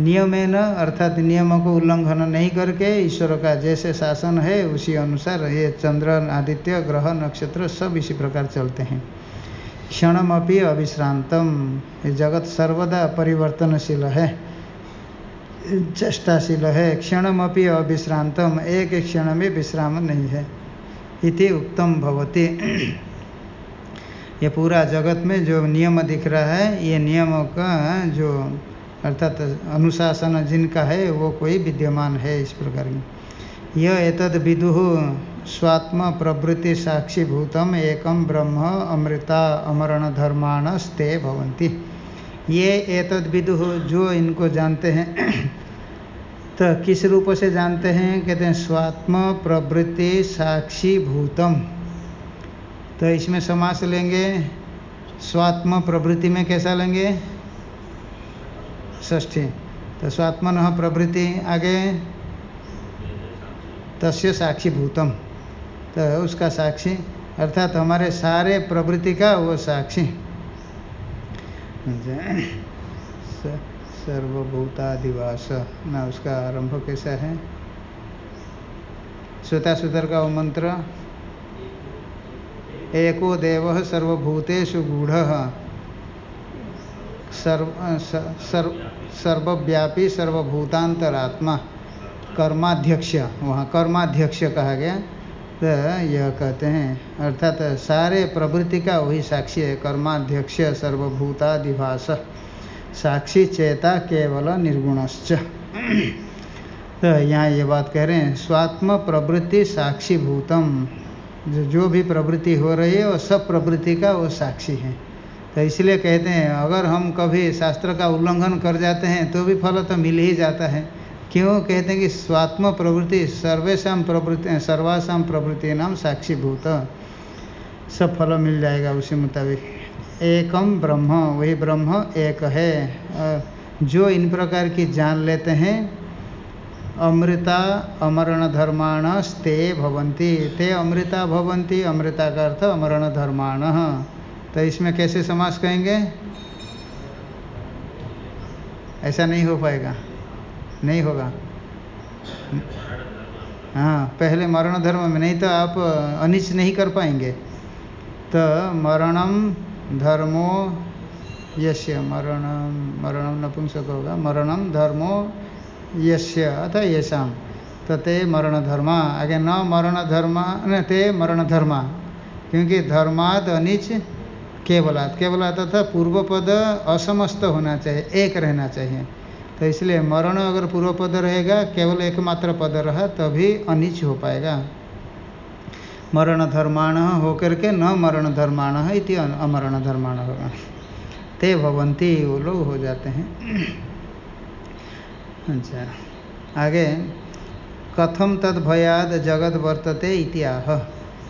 नियमेन, अर्थात नियमों को उल्लंघन नहीं करके ईश्वर का जैसे शासन है, उसी अनुसार ये चंद्र, आदित्य, ग्रह, नक्षत्र सब इसी प्रकार चलते हैं। क्षणमपि अविश्रांतम, ये जगत सर्वदा परिवर्तनशील है, चेष्टाशील है। क्षणमपि अविश्रांतम, एक एक क्षण में विश्राम नहीं है। इति उत्तम भवती। ये पूरा जगत में जो नियम दिख रहा है, ये नियमों का जो अर्थात अनुशासन जिनका है, वो कोई विद्यमान है इस प्रकार की यह एतद विदु स्वात्म प्रवृत्ति साक्षीभूतम एकम ब्रह्म अमृता अमरण धर्माणस्ते भवंती ये एतद विदु जो इनको जानते हैं तो किस रूप से जानते हैं? कहते हैं, स्वात्म प्रवृत्ति साक्षी भूतम। तो इसमें समास लेंगे। स्वात्म प्रवृत्ति में कैसा लेंगे? ष्ठी तो स्वात्मन प्रवृत्ति आगे। तस्य साक्षी भूतम। तो उसका साक्षी, अर्थात हमारे सारे प्रवृत्ति का वो साक्षी। सर्वभूतादिवास। ना उसका आरंभ कैसा है? श्वेता सुधर का वो मंत्र, एको देव सर्वभूतेषु गूढ़। सर्व सर्व, सर्वव्यापी सर्वभूतांतरात्मा। कर्माध्यक्ष वहाँ कर्माध्यक्ष कहा गया। तो यह कहते हैं, अर्थात सारे प्रवृत्ति का वही साक्षी है कर्माध्यक्ष सर्वभूतादिभास साक्षी चेता केवल निर्गुणश्च। तो यहाँ ये बात कह रहे हैं, स्वात्म प्रवृत्ति साक्षी भूतम। जो जो भी प्रवृत्ति हो रही है, वो सब प्रवृत्ति का वो साक्षी है। तो इसलिए कहते हैं, अगर हम कभी शास्त्र का उल्लंघन कर जाते हैं तो भी फल तो मिल ही जाता है। क्यों? कहते हैं कि स्वात्म प्रवृत्ति सर्वेशा प्रवृत्ति, सर्वासाम प्रवृत्ति नाम साक्षीभूत सब फल मिल जाएगा उसी मुताबिक। एकम ब्रह्म, वही ब्रह्म एक है। जो इन प्रकार की जान लेते हैं, अमृता, अमरण धर्माण ते भवंती। ते अमृता भवंती, अमृता का अर्थ अमरण धर्माण। तो इसमें कैसे समास कहेंगे? ऐसा नहीं हो पाएगा। नहीं होगा। हाँ पहले मरण धर्म में नहीं तो आप अनिच नहीं कर पाएँगे। तो मरणम धर्मो यश्य मरणम मरणम नपुंसक होगा मरणम धर्मो यश्य अतः येषाम तो ते मरण धर्मा आगे न मरण धर्मा न ते मरण धर्मा क्योंकि धर्माद अनिच केवलात्। केवलात् अर्थात पूर्व पद असमस्त होना चाहिए, एक रहना चाहिए। तो इसलिए मरण अगर पूर्व पद रहेगा, केवल एकमात्र पद रहा, तभी अनिच हो पाएगा। मरण धर्माण होकर के न मरण धर्माण इति अमरण धर्माण होगा ते भवंती वो लोग हो जाते हैं। अच्छा आगे कथम तद भयाद जगत वर्तते इतिहाह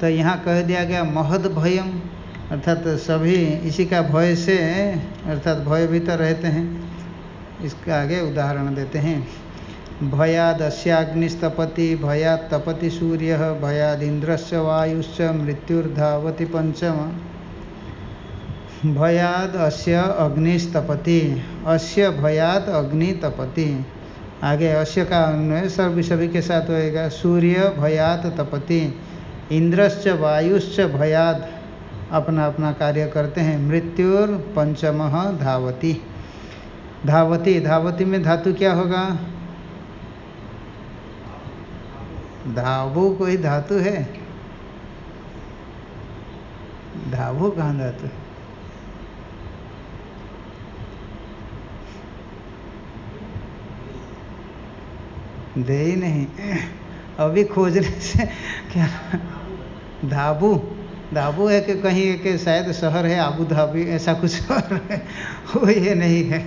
तो यहाँ कह दिया गया, महद भयम अर्थात सभी इसी का भय से, अर्थात भय भी तो रहते हैं। इसका आगे उदाहरण देते हैं। भयाद अस्याग्निस्तपति भयाद तपति सूर्य भयाद इंद्रश्च वायुश्च, मृत्युर्धावति पंचम भयाद अस्य अग्निस्तपति, अस्य भयाद अग्नि तपति आगे अश्य का अन्वय सभी सभी के साथ होएगा। सूर्य भयात तपति, इंद्रश्च वायुश्च भयाद। अपना अपना कार्य करते हैं। मृत्युर पंचम धावती। धावती धावती में धातु क्या होगा? धावु कोई धातु है? धावु कहाँ धातु है? दे ही नहीं। अभी खोजने से क्या? धाबू? धाबू है कि कहीं के शायद शहर है आबू धाबी ऐसा कुछ और वो ये नहीं है।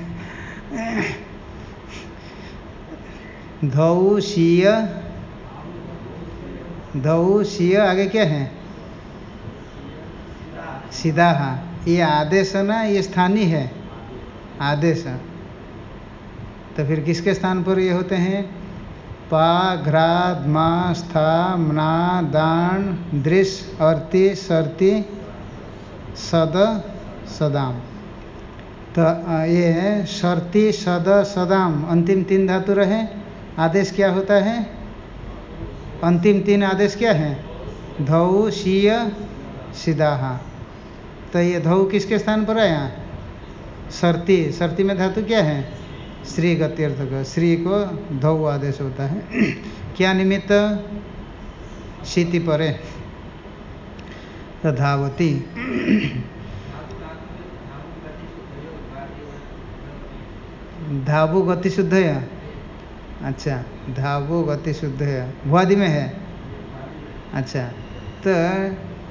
धऊ शीय धऊ शीय आगे क्या है? सीधा हाँ। ये आदेश ना, ये स्थानीय है। आदेश तो फिर किसके स्थान पर ये होते हैं? पा, घ्रा, मा, स्था, मना, दान दृश्य अर्ति, सर्ति, सद, सदाम। तो ये शर्ती सद, सदाम। अंतिम तीन धातु रहे। आदेश क्या होता है? अंतिम तीन आदेश क्या है? धौ, शीय, सिदाहा। तो ये धौ किसके स्थान पर आया सर्ती। सर्ती में धातु क्या है? श्री गत्यर्थ का श्री को धौ आदेश होता है। क्या निमित्त? शीति परे। धावती धावु गति शुद्ध है अच्छा धावु, गति शुद्ध है। भुआदि में है? अच्छा तो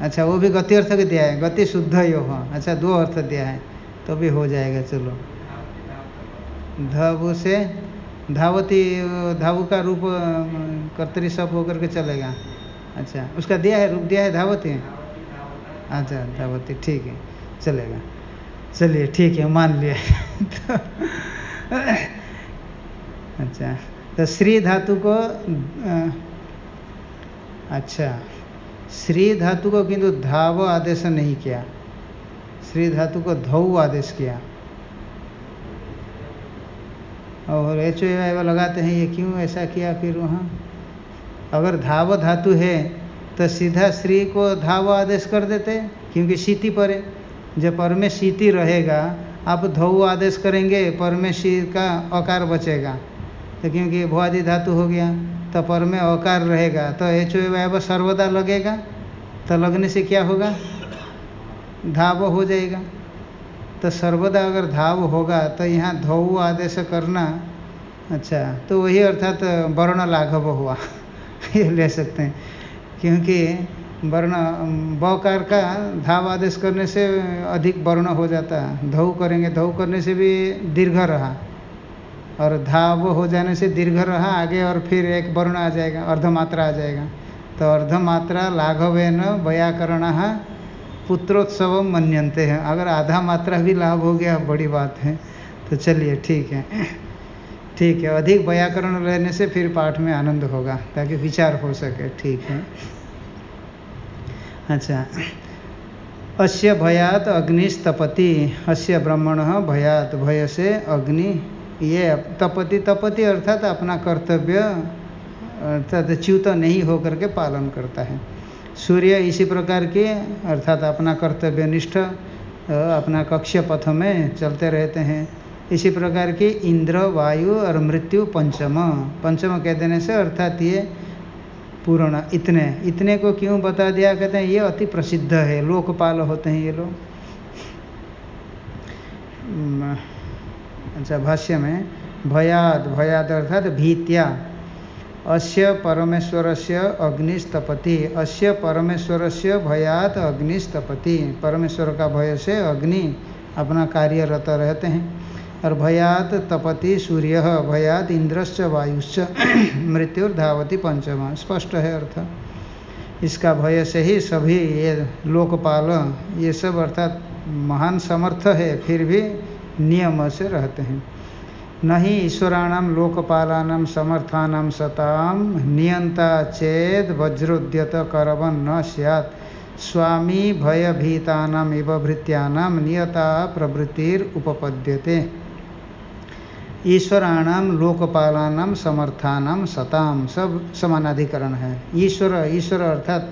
अच्छा वो भी गति अर्थ दिया है। गति शुद्ध यो अच्छा दो अर्थ दिया है तो भी हो जाएगा, चलो। धावु से, धावती, धावु का रूप कर्तरी सब होकर के चलेगा। अच्छा उसका दिया है, रूप दिया है धावती? अच्छा धावती, ठीक है, चलेगा। चलिए, ठीक है, मान लिया। तो अच्छा। तो श्री धातु को अच्छा श्री धातु को किंतु धाव आदेश नहीं किया। श्री धातु को धौ आदेश किया। और एच ओ लगाते हैं, ये क्यों ऐसा किया फिर वहाँ? अगर धाव धातु है तो सीधा श्री को धाव आदेश कर देते, क्योंकि शीति है जब पर में शीति रहेगा, आप धौ आदेश करेंगे पर में शी का अकार बचेगा। तो क्योंकि भुआदि धातु हो गया तो पर में अकार रहेगा। तो एच ओ सर्वदा लगेगा तो लगने से क्या होगा? धाव हो जाएगा। तो सर्वदा अगर धाव होगा तो यहाँ धौ आदेश करना अच्छा तो वही अर्थात वर्ण लाघव हुआ। ये ले सकते हैं। क्योंकि वर्ण बकार का धाव आदेश करने से अधिक वर्ण हो जाता। है धौ करेंगे, धौ करने से भी दीर्घ रहा। और धाव हो जाने से दीर्घ रहा आगे और फिर एक वर्ण आ जाएगा, अर्धमात्रा आ जाएगा। तो अर्धमात्रा लाघवेन व्याकरण पुत्रोत्सव मन्यंते हैं। अगर आधा मात्रा भी लाभ हो गया, बड़ी बात है। तो चलिए, ठीक है। ठीक है, अधिक व्याकरण लेने से फिर पाठ में आनंद होगा, ताकि विचार हो सके। ठीक है। अच्छा। अस्य भयात अग्निस्तपति, अस्य ब्रह्मण भयात भय से अग्नि ये तपति तपति अर्थात अपना कर्तव्य, अर्थात च्युत नहीं होकर के पालन करता है। सूर्य इसी प्रकार के, अर्थात अपना कर्तव्य निष्ठ अपना कक्ष पथ में चलते रहते हैं। इसी प्रकार की इंद्र, वायु और मृत्यु पंचम। पंचम कह देने से अर्थात ये पूर्ण, इतने इतने को क्यों बता दिया? कहते हैं, ये अति प्रसिद्ध है, लोकपाल होते हैं ये लोग। अच्छा भाष्य में, भयाद भयाद अर्थात भीत्या। अस्य परमेश्वर से अग्निस्तपति। अस्य परमेश्वर से भयात अग्निस्तपति। परमेश्वर का भय से अग्नि अपना कार्यरत रहते हैं। और भयात तपति सूर्य, भयात इंद्रश्च वायुश्च। मृत्युर्धावती पंचम। स्पष्ट है अर्थ। इसका भय से ही सभी ये लोकपाल, ये सब अर्थात महान समर्थ है, फिर भी नियम से रहते हैं। नहीं ईश्वराणाम लोकपालानाम समर्थानाम सताम नियंता चेद वज्रोद्यत करवन न सैत् स्वामी भयभीतानाम इव भृत्यानाम नियता प्रवृत्तिर उपपद्यते। ईश्वराणाम लोकपालानाम समर्थानाम सताम सब समानाधिकरण है। ईश्वर ईश्वर अर्थात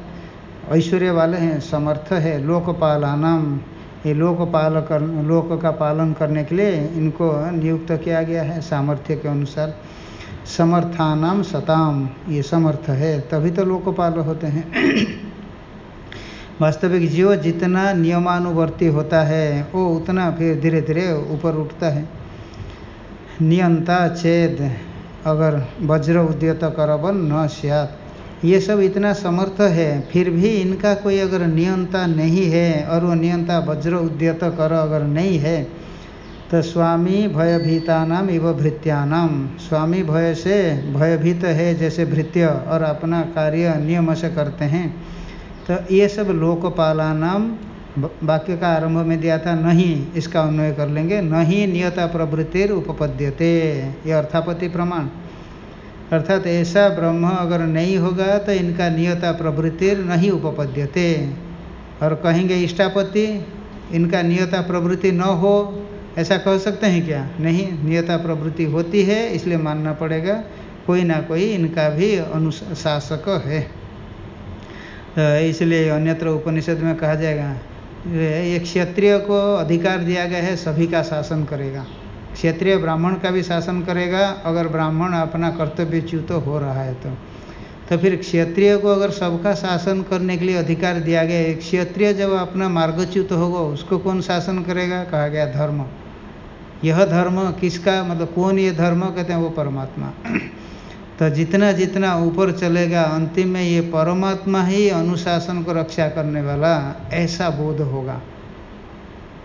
ऐश्वर्य वाले हैं, समर्थ है लोकपालानाम ये लोक पाल कर, लोक का पालन करने के लिए इनको नियुक्त किया गया है सामर्थ्य के अनुसार। समर्थानाम सताम, ये समर्थ है, तभी तो लोकपाल होते हैं। वास्तविक जीव जितना नियमानुवर्ती होता है, वो उतना फिर धीरे धीरे ऊपर उठता है। नियंता छेद अगर वज्र उद्यत करबन न सियात। ये सब इतना समर्थ है, फिर भी इनका कोई अगर नियंता नहीं है और वो नियंता वज्र उद्यत कर अगर नहीं है तो स्वामी भयभीता नाम इव भृत्यानाम। स्वामी भय से भयभीत है जैसे भृत्य और अपना कार्य नियम से करते हैं। तो ये सब लोकपाला नाम वाक्य का आरंभ में दिया था, नहीं इसका अन्वय कर लेंगे। नहीं नियता प्रवृत्तिर उपपद्यते, ये अर्थापति प्रमाण। अर्थात ऐसा ब्रह्म अगर नहीं होगा तो इनका नियता प्रवृत्ति नहीं उपपद्यते। और कहेंगे इष्टापति इनका नियता प्रवृत्ति न हो, ऐसा कह सकते हैं क्या? नहीं, नियता प्रवृत्ति होती है, इसलिए मानना पड़ेगा, कोई ना कोई इनका भी अनुशासक है। तो इसलिए अन्यत्र उपनिषद में कहा जाएगा एक क्षत्रिय को अधिकार दिया गया है, सभी का शासन करेगा। क्षेत्रीय ब्राह्मण का भी शासन करेगा, अगर ब्राह्मण अपना कर्तव्यच्युत तो हो रहा है तो। तो फिर क्षत्रिय को अगर सबका शासन करने के लिए अधिकार दिया गया है क्षत्रिय जब अपना मार्गच्युत होगा, उसको कौन शासन करेगा? कहा गया धर्म। यह धर्म किसका? मतलब कौन ये धर्म? कहते हैं वो परमात्मा। तो जितना जितना ऊपर चलेगा, अंतिम में ये परमात्मा ही अनुशासन को रक्षा करने वाला ऐसा बोध होगा।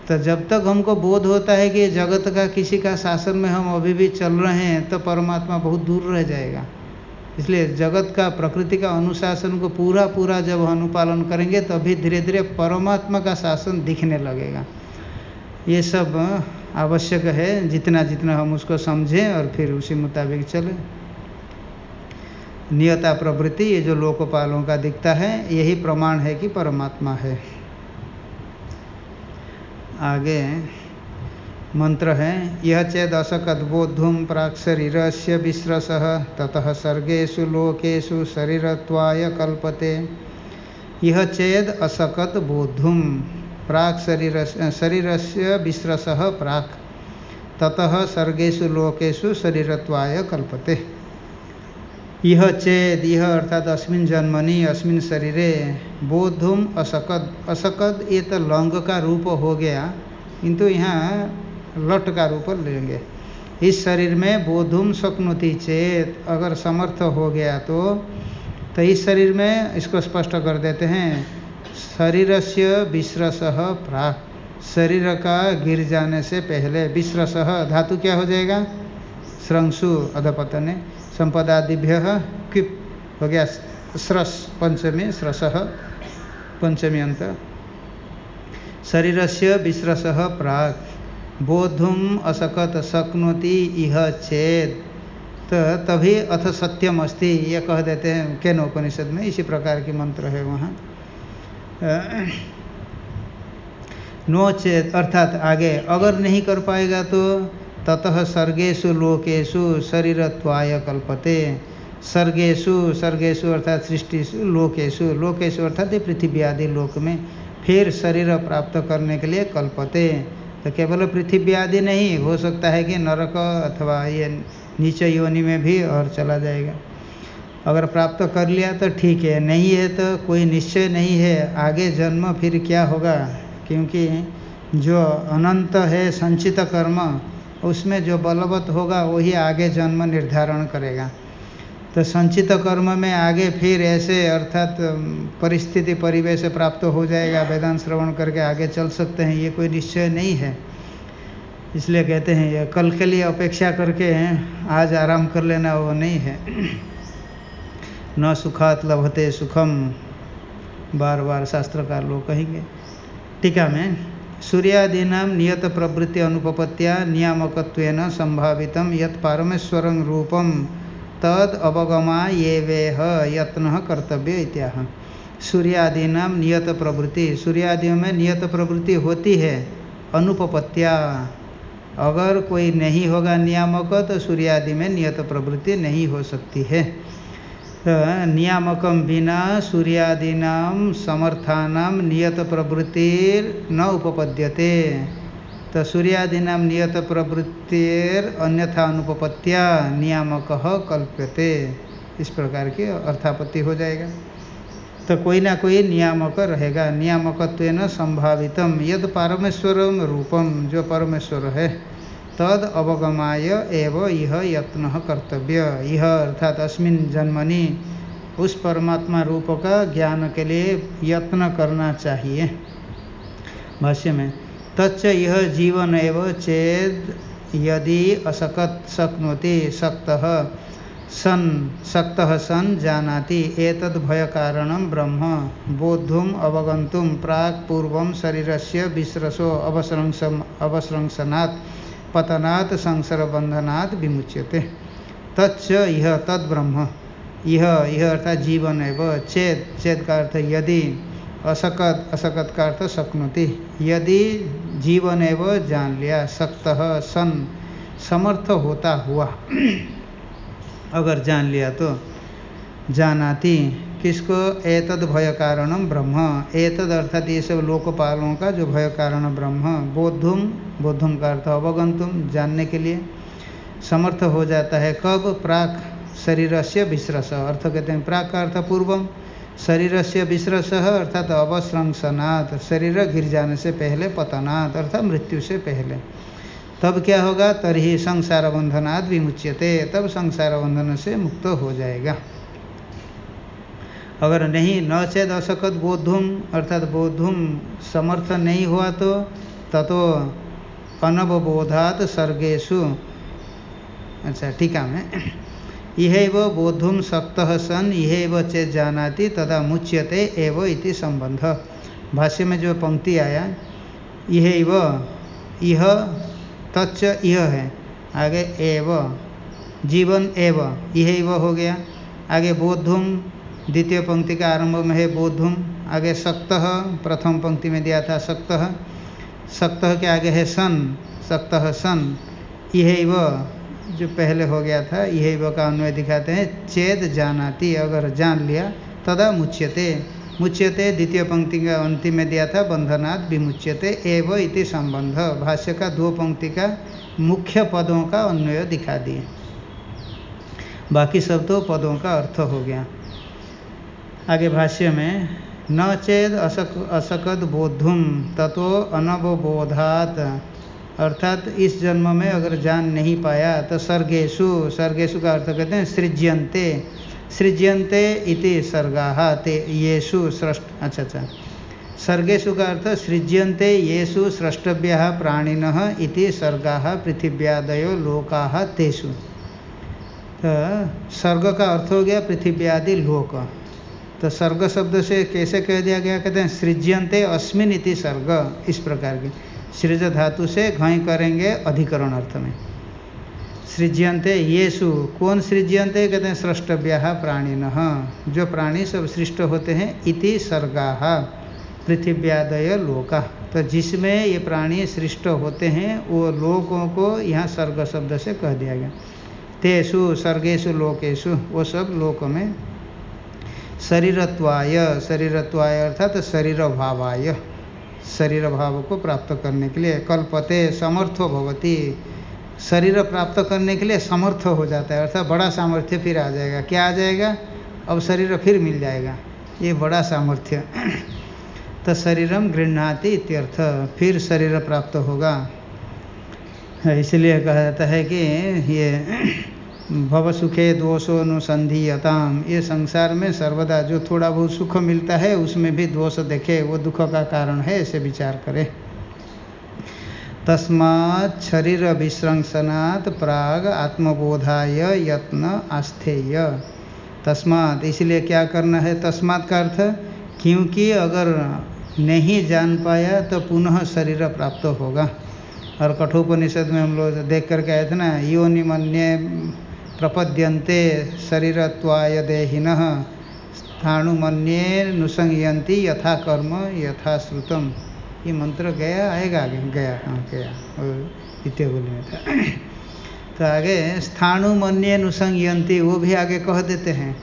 तो जब तक हमको बोध होता है कि जगत का किसी का शासन में हम अभी भी चल रहे हैं तो परमात्मा बहुत दूर रह जाएगा। इसलिए जगत का, प्रकृति का अनुशासन को पूरा पूरा जब अनुपालन करेंगे, तभी तो धीरे धीरे परमात्मा का शासन दिखने लगेगा। ये सब आवश्यक है, जितना जितना हम उसको समझें और फिर उसी मुताबिक चलें। नियता प्रवृत्ति ये जो लोकपालों का दिखता है, यही प्रमाण है कि परमात्मा है। आगे मंत्र है, यह चेद असकदबोधुम प्राक शरीर से विश्रस ततः सर्गेशु लोकेशु शरीरत्वाय कल्पते। यह चेद असकत बोधुम प्राक शरीर शरीर से विश्रस प्राक, ततः सर्गेशु लोकेशु शरीरत्वाय कल्पते। यह चेद यह अर्थात अस्मिन जन्मनि, अस्मिन शरीरे बोधुम असकद असकद ये तो लंग का रूप हो गया किंतु यहाँ लट का रूप लेंगे इस शरीर में बोधुम शक्नोति चेत अगर समर्थ हो गया तो तो इस शरीर में इसको स्पष्ट कर देते हैं शरीर से विश्रस प्राक। शरीर का गिर जाने से पहले विश्रस धातु क्या हो जाएगा? श्रंसु अधपतने। संपदादिभ्य किप हो गया स्रस, पंचमी स्रस, पंचमी अंत। शरीर से विश्रस प्राक। बोधुम असकत शक्नोति इह चेद तो तभी अथ सत्यम अस्ति, ये कह देते हैं, केन उपनिषद में? इसी प्रकार की मंत्र है वहाँ। नो चेत, अर्थात आगे, अगर नहीं कर पाएगा तो ततः सर्गेशु लोकेशु शरीरत्वाय कल्पते। सर्गेशु सर्गेशु अर्थात सृष्टिशु लोकेशु लोकेशु अर्थात पृथ्वी आदि लोक में फिर शरीर प्राप्त करने के लिए कल्पते। तो केवल पृथ्वी आदि नहीं, हो सकता है कि नरक अथवा ये नीचे योनि में भी और चला जाएगा। अगर प्राप्त कर लिया तो ठीक है, नहीं है तो कोई निश्चय नहीं है। आगे जन्म फिर क्या होगा? क्योंकि जो अनंत है, संचित कर्म उसमें जो बलवत होगा, वही आगे जन्म निर्धारण करेगा। तो संचित कर्म में आगे फिर ऐसे, अर्थात परिस्थिति, परिवेश प्राप्त हो जाएगा, वेदांत श्रवण करके आगे चल सकते हैं, ये कोई निश्चय नहीं है। इसलिए कहते हैं, ये कल के लिए अपेक्षा करके आज आराम कर लेना, वो नहीं है। न सुखात लभते सुखम, बार बार शास्त्रकार लोग कहेंगे। टीका में सूर्यादीना नियत प्रवृत्ति अनुपत्या नियामक संभावित यत पारमेश्वर रूपम तद अवगमा ये वेह यत्न कर्तव्य इत्याह। सूर्यादीना नियत प्रवृत्ति सूर्यादियों में नियत प्रवृत्ति होती है अनुपत्या अगर कोई नहीं होगा नियामक तो सूर्यादि में नियत प्रवृत्ति नहीं हो सकती है। नियामक बिना सूर्यादीना समर्थाना नियत प्रवृत्तिर न उपपद्यते। तो सूर्यादीना नियत प्रवृत्तिर अन्यथा अनुपत्या नियामक कल्प्यते। इस प्रकार की अर्थापत्ति हो जाएगा। तो कोई ना कोई नियामक रहेगा। नियामकत्व संभावितम। यद पारमेश्वर रूपम जो परमेश्वर है तद अवगमाय एव यह यत्न कर्तव्य। यह अर्थात अस्मिन जन्मनि उस परमात्मा रूप का ज्ञान के लिए यत्न करना चाहिए। भाष्य में तच्च यह जीवन एव चेद यदि असकत शक्नोति शक्त सन शक्त सन जानाति। एतद् भय कारण ब्रह्म। बोद्धुम अवगंतुम प्राक पूर्व शरीर से विश्रसो अवसंस अवसंसनात् पतनात् संसार बंधनात् विमुच्यते। तच्च यह तद ब्रह्म यह यह अर्थात जीवन वह चेत चेत का अर्थ यदि असकत असकत का अर्थ शक्नोति। यदि जीवन एवं जान लिया सक्त सन समर्थ होता हुआ अगर जान लिया तो जानाति। किसको? एतद भय कारणम ब्रह्म। एतद अर्थात ये सब लोकपालों का जो भय कारण ब्रह्म बोधुम बोधुम का अर्थ अवगंतुम जानने के लिए समर्थ हो जाता है। कब? प्राक शरीर से विश्रस। अर्थ कहते हैं प्राक का अर्थ पूर्वम शरीर से विश्रस अर्थात अवश्रंसनात् शरीर गिर जाने से पहले पतनात्, अर्थात मृत्यु से पहले। तब क्या होगा? तभी संसार बंधनात् विमुच्यते। तब संसार बंधन से मुक्त हो जाएगा। अगर नहीं न चेद असकत बोधुम, अर्थात बोधुम समर्थ नहीं हुआ तो ततो अनवबोधात सर्गेशु। अच्छा टीका में। यह बोधुम शक्त सन यह चेत जानाति तदा मुच्यते एव इति संबंध। भाष्य में जो पंक्ति आया यह यह तच्च यह है। आगे एव, जीवन एव यह हो गया। आगे बोधुम द्वितीय पंक्ति का आरंभ में है बोधुम, आगे सक्त प्रथम पंक्ति में दिया था सक्त सक्त के आगे है सन सक्त सन। यह जो पहले हो गया था यही का अन्वय दिखाते हैं, चेद जानाति, अगर जान लिया, तदा मुच्यते। मुच्यते द्वितीय पंक्ति का अंतिम में दिया था, बंधनात् विमुच्यते, एव इति संबंध। भाष्य का दो पंक्ति का मुख्य पदों का अन्वय दिखा दिए। बाकी सब तो पदों का अर्थ हो गया। आगे भाष्य में, न चेद असक, असकद बोधुम ततो अनवबोधात। अर्थात इस जन्म में अगर जान नहीं पाया तो सर्गेशु सर्गेशु का अर्थ कहते हैं सृज्यंते सृज्यंते इति सर्गा ते येषु सृष्ट अच्छा अच्छा। सर्गेशु का अर्थ सृज्यंते येषु स्रष्टव्य प्राणिन इति सर्गा पृथिव्यादयो लोका तेषु। तो सर्ग का अर्थ हो गया पृथिव्यादि लोक। तो सर्ग शब्द से कैसे कह दिया गया? कहते हैं सृज्यंते अस्मिन इति सर्ग इस प्रकार की। सृज धातु से घई करेंगे अधिकरण अर्थ में सृज्यंते येसु कौन सृज्यंते कहते हैं सृष्टव्या प्राणिन। जो प्राणी सब सृष्ट होते हैं, इति सर्गा पृथिव्यादय लोका। तो जिसमें ये प्राणी सृष्ट होते हैं, वो लोगों को यहाँ सर्ग शब्द से कह दिया गया। तेसु सर्गेशु लोकेशु वो सब लोक में शरीरत्वाय शरीरत्वाय अर्थात शरीर भावाय शरीर भाव को प्राप्त करने के लिए कल्पते समर्थो भवती। शरीर प्राप्त करने के लिए समर्थ हो जाता है, अर्थात बड़ा सामर्थ्य फिर आ जाएगा। क्या आ जाएगा? अब शरीर फिर मिल जाएगा। ये बड़ा सामर्थ्य। तो शरीरम गृहणाति इत्यर्थ, फिर शरीर प्राप्त होगा। इसलिए कहा जाता है कि ये भव सुखे दोषोनुसंधीयताम ये संसार में सर्वदा जो थोड़ा बहुत सुख मिलता है, उसमें भी दोष देखे, वो दुख का कारण है ऐसे विचार करें। तस्मात् शरीर विश्रंसनात् प्राग आत्मबोधाय यत्न आस्थेय। तस्मात्, इसलिए क्या करना है, तस्मात् का अर्थ, क्योंकि अगर नहीं जान पाया तो पुनः शरीर प्राप्त होगा। और कठोपनिषद में हम लोग देख करके आए थे ना, योनिमन्य प्रपद्यन्ते शरीरत्वाय देहिन, स्थाणुमन्ये यथा कर्म, यथा श्रुतम। ये मंत्र गया, आएगा आगे, गया हाँ गया इत्यागुल में था। तो आगे, स्थाणुमन्ये नुसंयंती वो भी आगे कह देते हैं।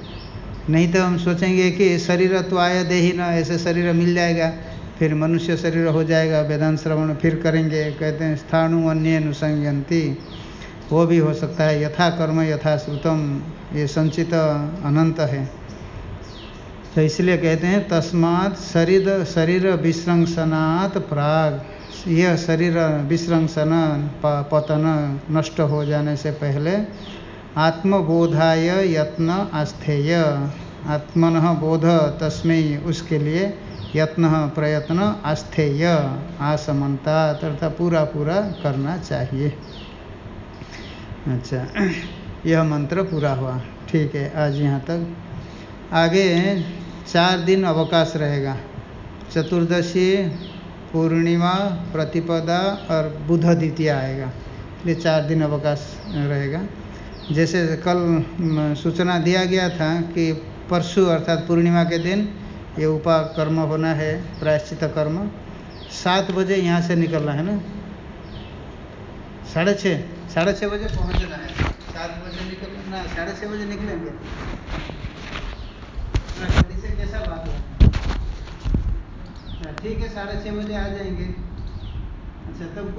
नहीं तो हम सोचेंगे कि शरीरत्वाय देही न ऐसे शरीर मिल जाएगा, फिर मनुष्य शरीर हो जाएगा, वेदांत श्रवण फिर करेंगे, कहते हैं, स्थाणुमन्ये नुसंयंती वो भी हो सकता है। यथा कर्म, यथा श्रुतम, ये संचित अनंत है। तो इसलिए कहते हैं, तस्मात् शरीर शरीर विश्रंसनात् प्राग। यह शरीर विश्रंसन पतन नष्ट हो जाने से पहले आत्मबोधाय यत्न आस्थेय। आत्मन बोध तस्मै उसके लिए यत्न, प्रयत्न आस्थेय। आसमनता तथा पूरा पूरा करना चाहिए। अच्छा। यह मंत्र पूरा हुआ। ठीक है, आज यहाँ तक। आगे चार दिन अवकाश रहेगा। चतुर्दशी, पूर्णिमा, प्रतिपदा और बुध द्वितीय आएगा। ये चार दिन अवकाश रहेगा। जैसे कल सूचना दिया गया था कि परसों अर्थात पूर्णिमा के दिन ये उपाकर्म होना है, प्रायश्चित कर्म। सात बजे यहाँ से निकलना है ना? साढ़े छः? साढ़े छः बजे पहुँचना है। सात बजे निकलना साढ़े छः बजे निकलेंगे। से कैसा बात है? ठीक है, साढ़े छः बजे आ जाएँगे। अच्छा तब